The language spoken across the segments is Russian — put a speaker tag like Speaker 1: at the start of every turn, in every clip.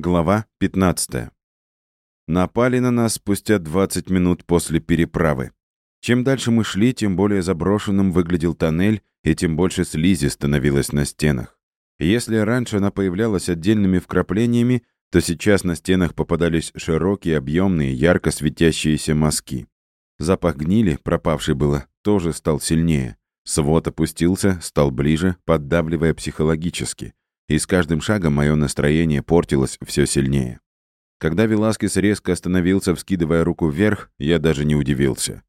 Speaker 1: Глава 15. Напали на нас спустя 20 минут после переправы. Чем дальше мы шли, тем более заброшенным выглядел тоннель, и тем больше слизи становилось на стенах. если раньше она появлялась отдельными вкраплениями, то сейчас на стенах попадались широкие, объемные, ярко светящиеся мазки. Запах гнили, пропавший было, тоже стал сильнее. Свод опустился, стал ближе, поддавливая психологически. И с каждым шагом мое настроение портилось все сильнее. Когда Веласкес резко остановился, вскидывая руку вверх, я даже не удивился.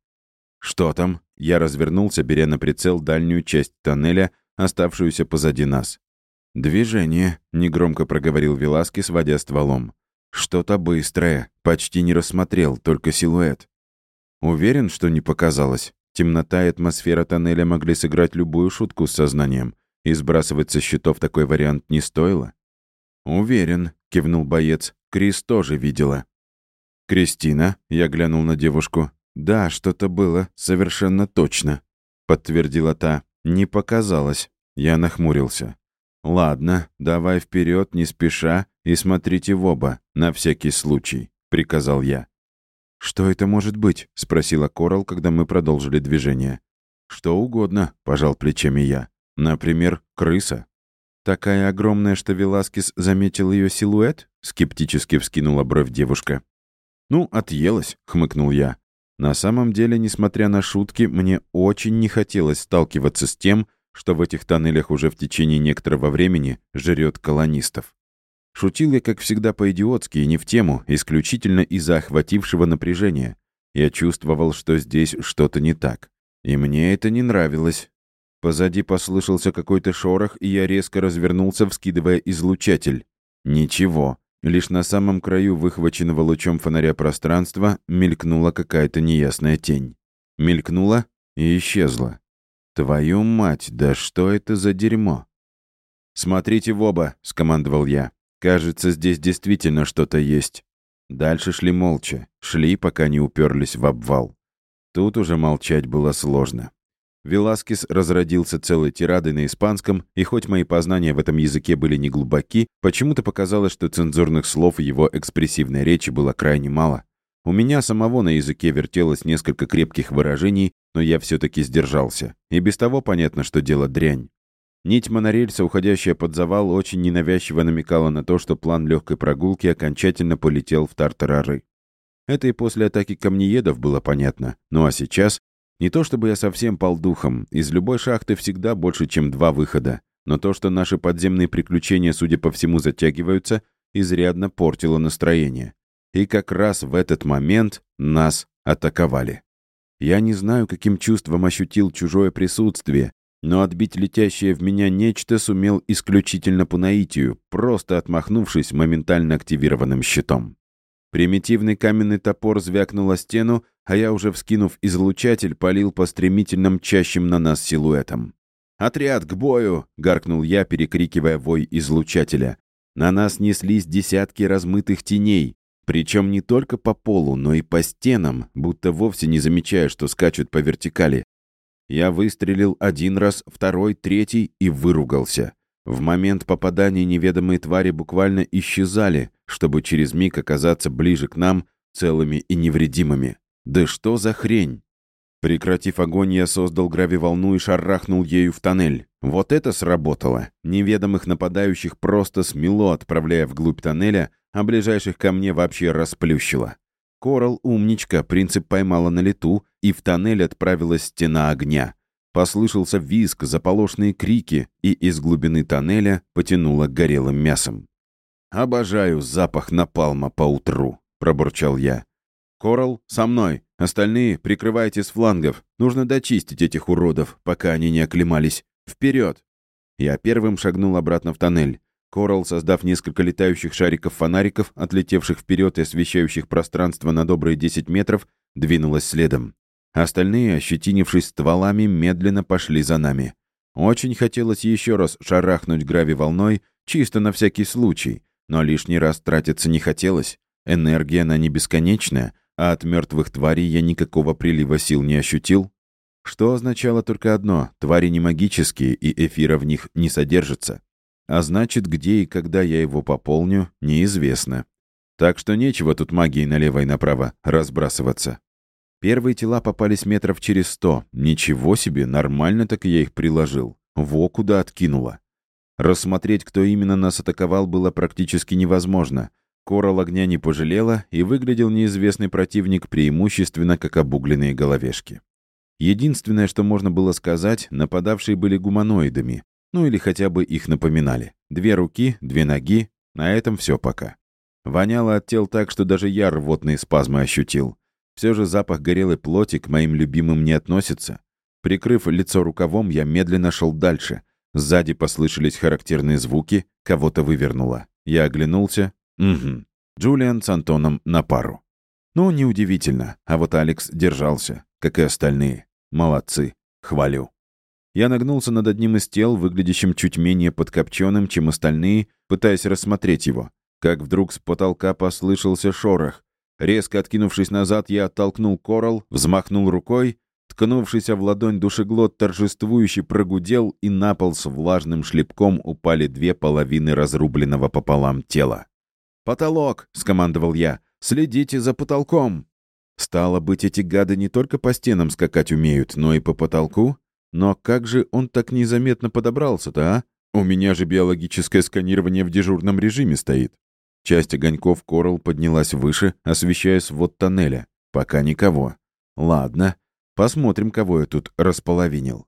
Speaker 1: «Что там?» Я развернулся, беря на прицел дальнюю часть тоннеля, оставшуюся позади нас. «Движение», — негромко проговорил Веласкес, водя стволом. «Что-то быстрое, почти не рассмотрел, только силуэт». Уверен, что не показалось. Темнота и атмосфера тоннеля могли сыграть любую шутку с сознанием, и сбрасывать со счетов такой вариант не стоило. «Уверен», — кивнул боец, — «Крис тоже видела». «Кристина?» — я глянул на девушку. «Да, что-то было, совершенно точно», — подтвердила та. «Не показалось». Я нахмурился. «Ладно, давай вперед, не спеша, и смотрите в оба, на всякий случай», — приказал я. «Что это может быть?» — спросила Корал, когда мы продолжили движение. «Что угодно», — пожал плечами я. «Например, крыса». «Такая огромная, что Веласкес заметил ее силуэт?» — скептически вскинула бровь девушка. «Ну, отъелась», — хмыкнул я. На самом деле, несмотря на шутки, мне очень не хотелось сталкиваться с тем, что в этих тоннелях уже в течение некоторого времени жрет колонистов. Шутил я, как всегда, по-идиотски и не в тему, исключительно из-за охватившего напряжения. Я чувствовал, что здесь что-то не так. И мне это не нравилось. Позади послышался какой-то шорох, и я резко развернулся, вскидывая излучатель. Ничего. Лишь на самом краю выхваченного лучом фонаря пространства мелькнула какая-то неясная тень. Мелькнула и исчезла. Твою мать, да что это за дерьмо? «Смотрите в оба», — скомандовал я. «Кажется, здесь действительно что-то есть». Дальше шли молча, шли, пока не уперлись в обвал. Тут уже молчать было сложно. Веласкес разродился целой тирадой на испанском, и хоть мои познания в этом языке были не глубоки, почему-то показалось, что цензурных слов в его экспрессивной речи было крайне мало. У меня самого на языке вертелось несколько крепких выражений, но я все-таки сдержался. И без того понятно, что дело дрянь. Нить монорельса, уходящая под завал, очень ненавязчиво намекала на то, что план легкой прогулки окончательно полетел в тартарары. Это и после атаки камнеедов было понятно. Ну а сейчас не то чтобы я совсем пал духом, из любой шахты всегда больше, чем два выхода, но то, что наши подземные приключения, судя по всему, затягиваются, изрядно портило настроение. И как раз в этот момент нас атаковали. Я не знаю, каким чувством ощутил чужое присутствие, но отбить летящее в меня нечто сумел исключительно по наитию, просто отмахнувшись моментально активированным щитом. Примитивный каменный топор звякнул о стену, а я, уже вскинув излучатель, полил по стремительно мчащим на нас силуэтам. «Отряд, к бою!» — гаркнул я, перекрикивая вой излучателя. На нас неслись десятки размытых теней, причем не только по полу, но и по стенам, будто вовсе не замечая, что скачут по вертикали. Я выстрелил один раз, второй, третий и выругался. В момент попадания неведомые твари буквально исчезали, чтобы через миг оказаться ближе к нам, целыми и невредимыми. Да что за хрень? Прекратив огонь, я создал гравиволну и шарахнул ею в тоннель. Вот это сработало. Неведомых нападающих просто смело, отправляя вглубь тоннеля, а ближайших ко мне вообще расплющило. Корал умничка, принцип поймала на лету, и в тоннель отправилась стена огня. Послышался визг, заполошные крики, и из глубины тоннеля потянуло горелым мясом. «Обожаю запах напалма по утру», — пробурчал я. «Корал, со мной. Остальные прикрывайте с флангов. Нужно дочистить этих уродов, пока они не оклемались. Вперед!» Я первым шагнул обратно в тоннель. Корал, создав несколько летающих шариков-фонариков, отлетевших вперед и освещающих пространство на добрые 10 метров, двинулась следом. Остальные, ощетинившись стволами, медленно пошли за нами. Очень хотелось еще раз шарахнуть грави волной, чисто на всякий случай, но лишний раз тратиться не хотелось. Энергия, она не бесконечная, а от мертвых тварей я никакого прилива сил не ощутил. Что означало только одно — твари не магические, и эфира в них не содержится. а значит, где и когда я его пополню, неизвестно. Так что нечего тут магией налево и направо разбрасываться. Первые тела попались метров через сто. Ничего себе, нормально так я их приложил. Во куда откинуло. Рассмотреть, кто именно нас атаковал, было практически невозможно. Корал огня не пожалела, и выглядел неизвестный противник преимущественно как обугленные головешки. Единственное, что можно было сказать, нападавшие были гуманоидами, ну или хотя бы их напоминали. Две руки, две ноги, на этом все пока. Воняло от тел так, что даже я рвотные спазмы ощутил. Все же запах горелой плоти к моим любимым не относится. Прикрыв лицо рукавом, я медленно шел дальше. Сзади послышались характерные звуки, кого-то вывернуло. Я оглянулся. Угу. Джулиан с Антоном на пару. Ну, неудивительно. А вот Алекс держался, как и остальные. Молодцы. Хвалю. Я нагнулся над одним из тел, выглядящим чуть менее подкопченным, чем остальные, пытаясь рассмотреть его. Как вдруг с потолка послышался шорох. Резко откинувшись назад, я оттолкнул коралл, взмахнул рукой, ткнувшийся в ладонь душеглот торжествующе прогудел, и на пол с влажным шлепком упали две половины разрубленного пополам тела. «Потолок!» — скомандовал я. «Следите за потолком!» Стало быть, эти гады не только по стенам скакать умеют, но и по потолку? Но как же он так незаметно подобрался-то, а? У меня же биологическое сканирование в дежурном режиме стоит. Часть огоньков Коралл поднялась выше, освещая свод тоннеля. Пока никого. Ладно, посмотрим, кого я тут располовинил.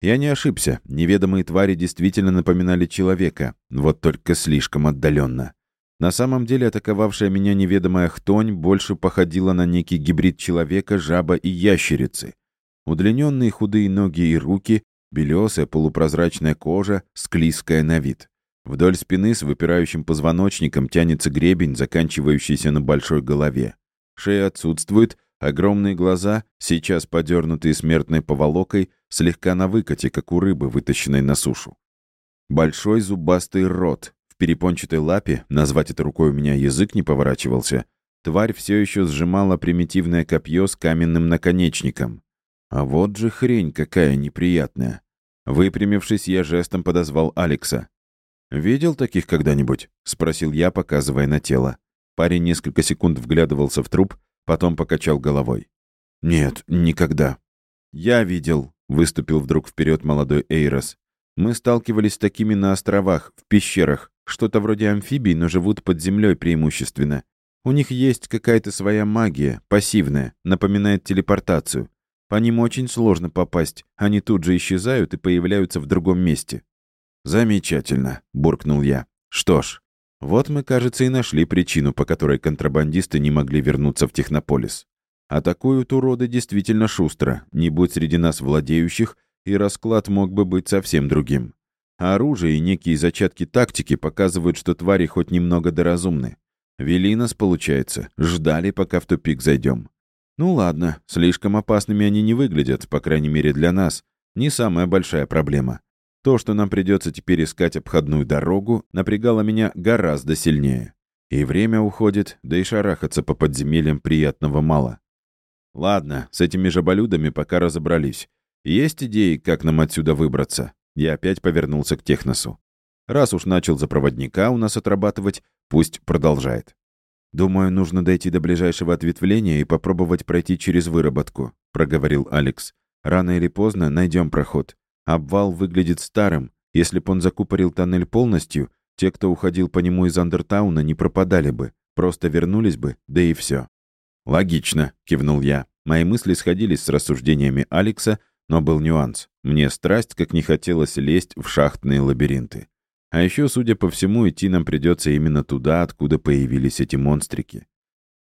Speaker 1: Я не ошибся. Неведомые твари действительно напоминали человека, вот только слишком отдаленно. На самом деле атаковавшая меня неведомая хтонь больше походила на некий гибрид человека, жаба и ящерицы. Удлиненные худые ноги и руки, белесая полупрозрачная кожа, склизкая на вид. Вдоль спины с выпирающим позвоночником тянется гребень, заканчивающийся на большой голове. Шея отсутствует, огромные глаза, сейчас подернутые смертной поволокой, слегка на выкате, как у рыбы, вытащенной на сушу. Большой зубастый рот. В перепончатой лапе, назвать это рукой у меня язык не поворачивался, тварь все еще сжимала примитивное копье с каменным наконечником. А вот же хрень какая неприятная. Выпрямившись, я жестом подозвал Алекса. «Видел таких когда-нибудь?» — спросил я, показывая на тело. Парень несколько секунд вглядывался в труп, потом покачал головой. «Нет, никогда». «Я видел», — выступил вдруг вперед молодой Эйрос. «Мы сталкивались с такими на островах, в пещерах, что-то вроде амфибий, но живут под землей преимущественно. У них есть какая-то своя магия, пассивная, напоминает телепортацию. По ним очень сложно попасть, они тут же исчезают и появляются в другом месте. «Замечательно», — буркнул я. «Что ж, вот мы, кажется, и нашли причину, по которой контрабандисты не могли вернуться в Технополис. Атакуют уроды действительно шустро, не будь среди нас владеющих, и расклад мог бы быть совсем другим. А оружие и некие зачатки тактики показывают, что твари хоть немного доразумны. Вели нас, получается, ждали, пока в тупик зайдем. Ну ладно, слишком опасными они не выглядят, по крайней мере для нас. Не самая большая проблема. То, что нам придется теперь искать обходную дорогу, напрягало меня гораздо сильнее. И время уходит, да и шарахаться по подземельям приятного мало. Ладно, с этими жаболюдами пока разобрались. Есть идеи, как нам отсюда выбраться? Я опять повернулся к Техносу. Раз уж начал за проводника у нас отрабатывать, пусть продолжает. «Думаю, нужно дойти до ближайшего ответвления и попробовать пройти через выработку», — проговорил Алекс. «Рано или поздно найдем проход. Обвал выглядит старым. Если б он закупорил тоннель полностью, те, кто уходил по нему из Андертауна, не пропадали бы. Просто вернулись бы, да и все. «Логично», — кивнул я. Мои мысли сходились с рассуждениями Алекса, но был нюанс. Мне страсть, как не хотелось лезть в шахтные лабиринты. А еще, судя по всему, идти нам придется именно туда, откуда появились эти монстрики.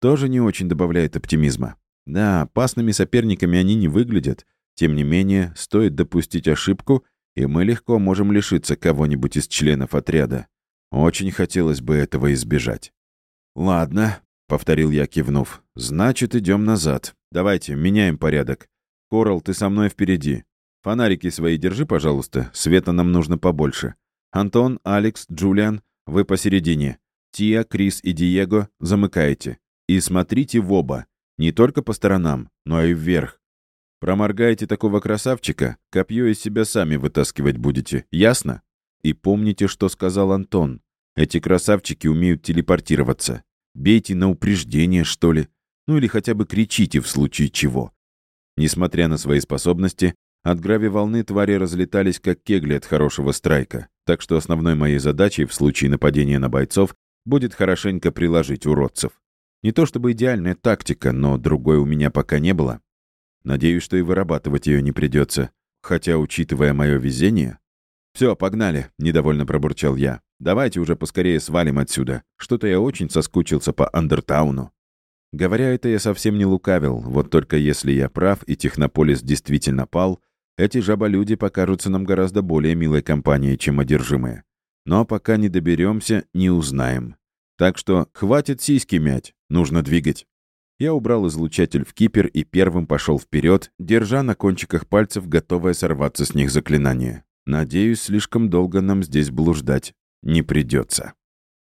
Speaker 1: Тоже не очень добавляет оптимизма. Да, опасными соперниками они не выглядят, тем не менее, стоит допустить ошибку, и мы легко можем лишиться кого-нибудь из членов отряда. Очень хотелось бы этого избежать. «Ладно», — повторил я, кивнув. «Значит, идем назад. Давайте, меняем порядок. Корал, ты со мной впереди. Фонарики свои держи, пожалуйста. Света нам нужно побольше. Антон, Алекс, Джулиан, вы посередине. Тия, Крис и Диего замыкаете. И смотрите в оба. Не только по сторонам, но и вверх. Проморгаете такого красавчика, копье из себя сами вытаскивать будете. Ясно? и помните, что сказал Антон. Эти красавчики умеют телепортироваться. Бейте на упреждение, что ли. Ну или хотя бы кричите в случае чего. Несмотря на свои способности, от грави-волны твари разлетались как кегли от хорошего страйка, так что основной моей задачей в случае нападения на бойцов будет хорошенько приложить уродцев. Не то чтобы идеальная тактика, но другой у меня пока не было. Надеюсь, что и вырабатывать ее не придется. Хотя, учитывая мое везение... «Все, погнали», — недовольно пробурчал я. «Давайте уже поскорее свалим отсюда. Что-то я очень соскучился по Андертауну». Говоря это, я совсем не лукавил. Вот только если я прав и Технополис действительно пал, эти жаболюди покажутся нам гораздо более милой компанией, чем одержимые. Но пока не доберемся, не узнаем. Так что хватит сиськи мять, нужно двигать. Я убрал излучатель в кипер и первым пошел вперед, держа на кончиках пальцев готовое сорваться с них заклинание. Надеюсь, слишком долго нам здесь блуждать не придется.